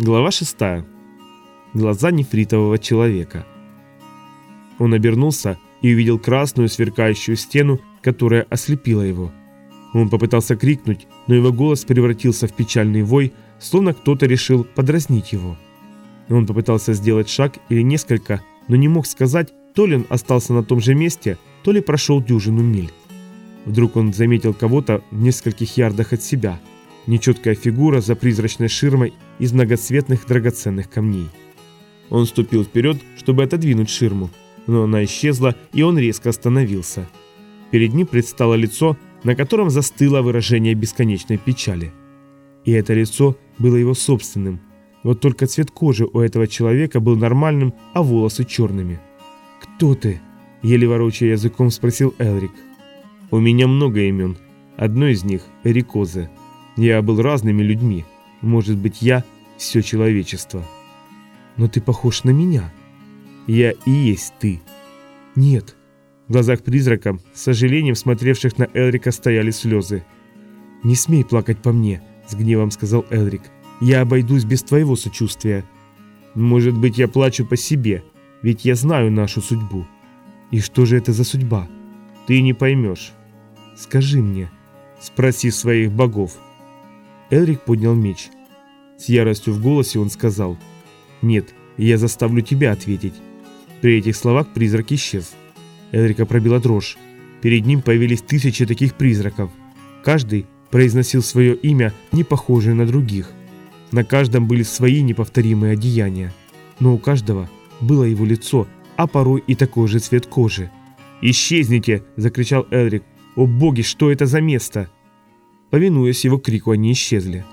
Глава 6. Глаза нефритового человека. Он обернулся и увидел красную сверкающую стену, которая ослепила его. Он попытался крикнуть, но его голос превратился в печальный вой, словно кто-то решил подразнить его. Он попытался сделать шаг или несколько, но не мог сказать, то ли он остался на том же месте, то ли прошел дюжину миль. Вдруг он заметил кого-то в нескольких ярдах от себя. Нечеткая фигура за призрачной ширмой из многоцветных драгоценных камней. Он ступил вперед, чтобы отодвинуть ширму, но она исчезла, и он резко остановился. Перед ним предстало лицо, на котором застыло выражение бесконечной печали. И это лицо было его собственным. Вот только цвет кожи у этого человека был нормальным, а волосы черными. «Кто ты?» – еле ворочая языком спросил Элрик. «У меня много имен. Одно из них – Эрикозе. Я был разными людьми. Может быть, я – все человечество. Но ты похож на меня. Я и есть ты. Нет. В глазах призрака, с сожалением смотревших на Элрика, стояли слезы. «Не смей плакать по мне», – с гневом сказал Элрик. «Я обойдусь без твоего сочувствия. Может быть, я плачу по себе, ведь я знаю нашу судьбу». «И что же это за судьба?» «Ты не поймешь». «Скажи мне». «Спроси своих богов». Элрик поднял меч. С яростью в голосе он сказал, «Нет, я заставлю тебя ответить». При этих словах призрак исчез. Элрика пробила дрожь. Перед ним появились тысячи таких призраков. Каждый произносил свое имя, не похожее на других. На каждом были свои неповторимые одеяния. Но у каждого было его лицо, а порой и такой же цвет кожи. «Исчезните!» – закричал Элрик. «О боги, что это за место?» Повинуясь его крику, они исчезли.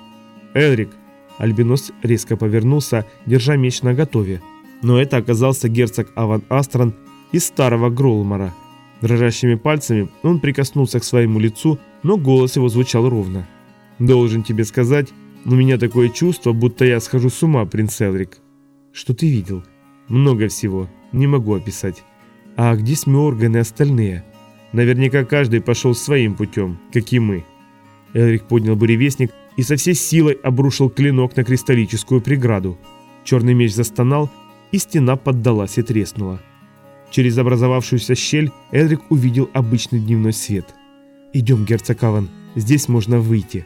«Элрик!» Альбинос резко повернулся, держа меч наготове. Но это оказался герцог Аван Астрон из старого Гролмара. Дрожащими пальцами он прикоснулся к своему лицу, но голос его звучал ровно. «Должен тебе сказать, у меня такое чувство, будто я схожу с ума, принц Элрик». «Что ты видел?» «Много всего. Не могу описать». «А где Смиорган и остальные?» «Наверняка каждый пошел своим путем, как и мы». Элрик поднял буревестник и со всей силой обрушил клинок на кристаллическую преграду. Черный меч застонал, и стена поддалась и треснула. Через образовавшуюся щель Элрик увидел обычный дневной свет. «Идем, герцог Аван, здесь можно выйти».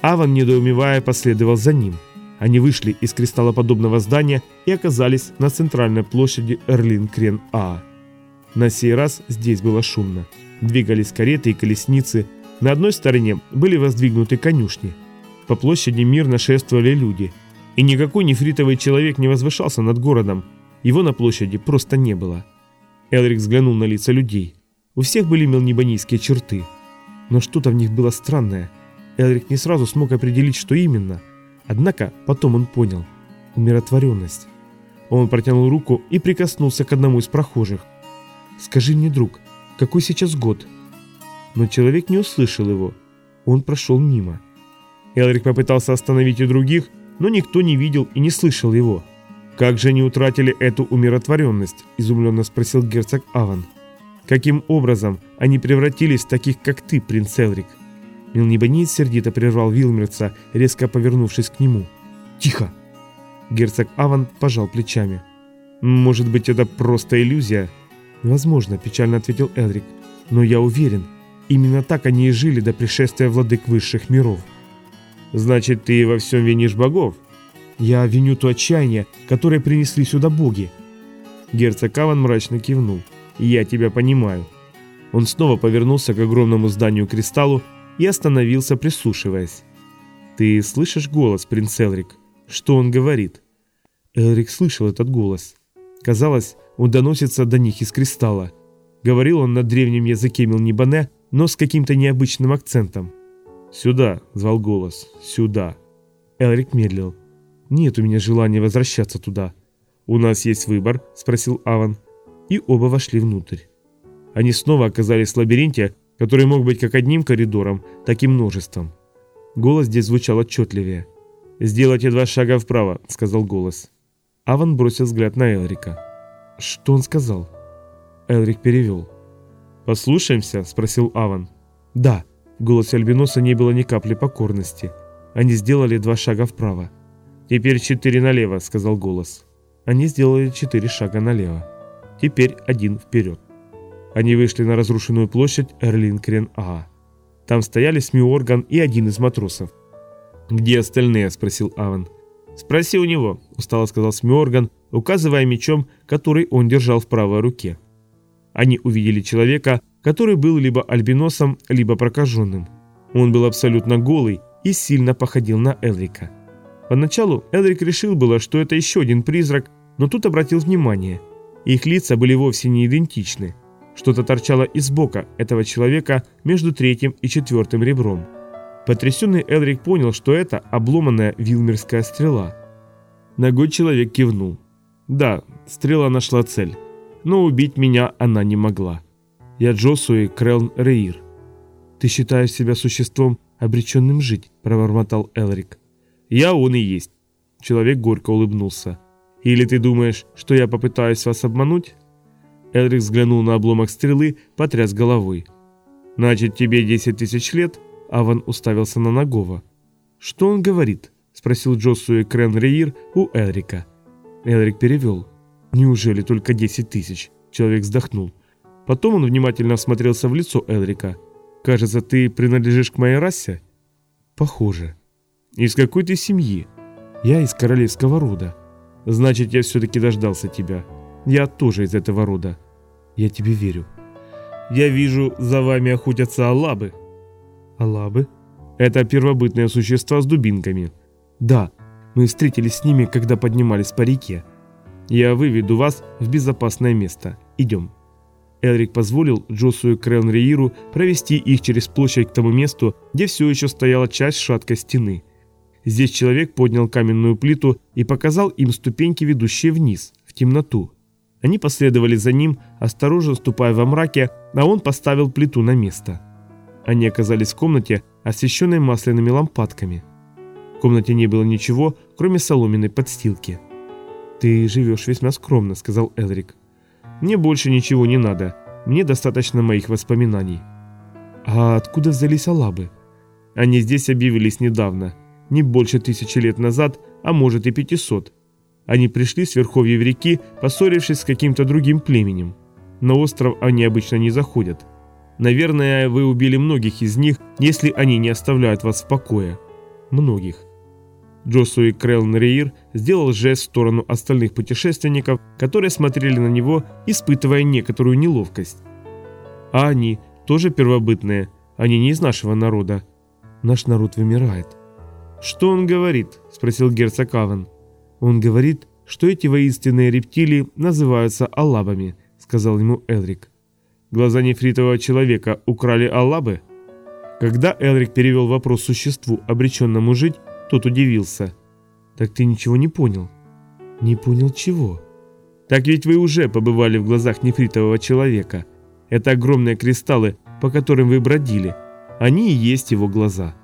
Аван, недоумевая, последовал за ним. Они вышли из кристаллоподобного здания и оказались на центральной площади Эрлин-Крен-А. На сей раз здесь было шумно. Двигались кареты и колесницы, на одной стороне были воздвигнуты конюшни. По площади мирно шествовали люди. И никакой нефритовый человек не возвышался над городом. Его на площади просто не было. Элрик взглянул на лица людей. У всех были мелнибонийские черты. Но что-то в них было странное. Элрик не сразу смог определить, что именно. Однако потом он понял. Умиротворенность. Он протянул руку и прикоснулся к одному из прохожих. «Скажи мне, друг, какой сейчас год?» Но человек не услышал его. Он прошел мимо. Элрик попытался остановить и других, но никто не видел и не слышал его. «Как же они утратили эту умиротворенность?» – изумленно спросил герцог Аван. «Каким образом они превратились в таких, как ты, принц Элрик?» Милнебонит сердито прервал Вилмерца, резко повернувшись к нему. «Тихо!» Герцог Аван пожал плечами. «Может быть, это просто иллюзия?» «Возможно», – печально ответил Элрик. «Но я уверен, Именно так они и жили до пришествия владык высших миров. Значит, ты во всем винишь богов? Я виню то отчаяние, которое принесли сюда боги. Герцог Аван мрачно кивнул. Я тебя понимаю. Он снова повернулся к огромному зданию кристаллу и остановился, прислушиваясь. «Ты слышишь голос, принц Элрик? Что он говорит?» Элрик слышал этот голос. Казалось, он доносится до них из кристалла. Говорил он на древнем языке Милнибане, но с каким-то необычным акцентом. «Сюда!» – звал голос. «Сюда!» Элрик медлил. «Нет у меня желания возвращаться туда». «У нас есть выбор?» – спросил Аван. И оба вошли внутрь. Они снова оказались в лабиринте, который мог быть как одним коридором, так и множеством. Голос здесь звучал отчетливее. «Сделайте два шага вправо», – сказал голос. Аван бросил взгляд на Элрика. «Что он сказал?» Элрик перевел. «Послушаемся?» – спросил Аван. «Да». В голосе Альбиноса не было ни капли покорности. Они сделали два шага вправо. «Теперь четыре налево», — сказал голос. Они сделали четыре шага налево. Теперь один вперед. Они вышли на разрушенную площадь Эрлинкрен-А. Там стояли Смиорган и один из матросов. «Где остальные?» – спросил Аван. «Спроси у него», – устало сказал Смиорган, указывая мечом, который он держал в правой руке. Они увидели человека, который был либо альбиносом, либо прокаженным. Он был абсолютно голый и сильно походил на Элрика. Поначалу Элрик решил было, что это еще один призрак, но тут обратил внимание. Их лица были вовсе не идентичны. Что-то торчало из бока этого человека между третьим и четвертым ребром. Потрясенный Элрик понял, что это обломанная вилмерская стрела. Ногой человек кивнул. Да, стрела нашла цель, но убить меня она не могла. Я Джосуи Крелн Рейр. «Ты считаешь себя существом, обреченным жить?» – провормотал Элрик. «Я он и есть». Человек горько улыбнулся. «Или ты думаешь, что я попытаюсь вас обмануть?» Элрик взглянул на обломок стрелы, потряс головой. «Значит, тебе 10 тысяч лет?» Аван уставился на Нагова. «Что он говорит?» – спросил Джосуэ Крен Рейр у Элрика. Элрик перевел. «Неужели только 10 тысяч?» Человек вздохнул. Потом он внимательно осмотрелся в лицо Элрика. «Кажется, ты принадлежишь к моей расе?» «Похоже». «Из какой ты семьи?» «Я из королевского рода». «Значит, я все-таки дождался тебя. Я тоже из этого рода». «Я тебе верю». «Я вижу, за вами охотятся алабы». «Алабы?» «Это первобытные существа с дубинками». «Да, мы встретились с ними, когда поднимались по реке. Я выведу вас в безопасное место. Идем». Элрик позволил Джосу и Кренрииру провести их через площадь к тому месту, где все еще стояла часть шаткой стены. Здесь человек поднял каменную плиту и показал им ступеньки, ведущие вниз, в темноту. Они последовали за ним, осторожно ступая во мраке, а он поставил плиту на место. Они оказались в комнате, освещенной масляными лампадками. В комнате не было ничего, кроме соломенной подстилки. «Ты живешь весьма скромно», — сказал Элрик. Мне больше ничего не надо. Мне достаточно моих воспоминаний. А откуда взялись алабы? Они здесь объявились недавно. Не больше тысячи лет назад, а может и пятисот. Они пришли с верховьев реки, поссорившись с каким-то другим племенем. На остров они обычно не заходят. Наверное, вы убили многих из них, если они не оставляют вас в покое. Многих. Джосуи Крелн Рейр сделал жест в сторону остальных путешественников, которые смотрели на него, испытывая некоторую неловкость. А они тоже первобытные, они не из нашего народа. Наш народ вымирает. «Что он говорит?» – спросил герцог Аван. «Он говорит, что эти воинственные рептилии называются аллабами», – сказал ему Элрик. «Глаза нефритового человека украли аллабы?» Когда Элрик перевел вопрос существу, обреченному жить, тот удивился. «Так ты ничего не понял?» «Не понял чего?» «Так ведь вы уже побывали в глазах нефритового человека. Это огромные кристаллы, по которым вы бродили. Они и есть его глаза».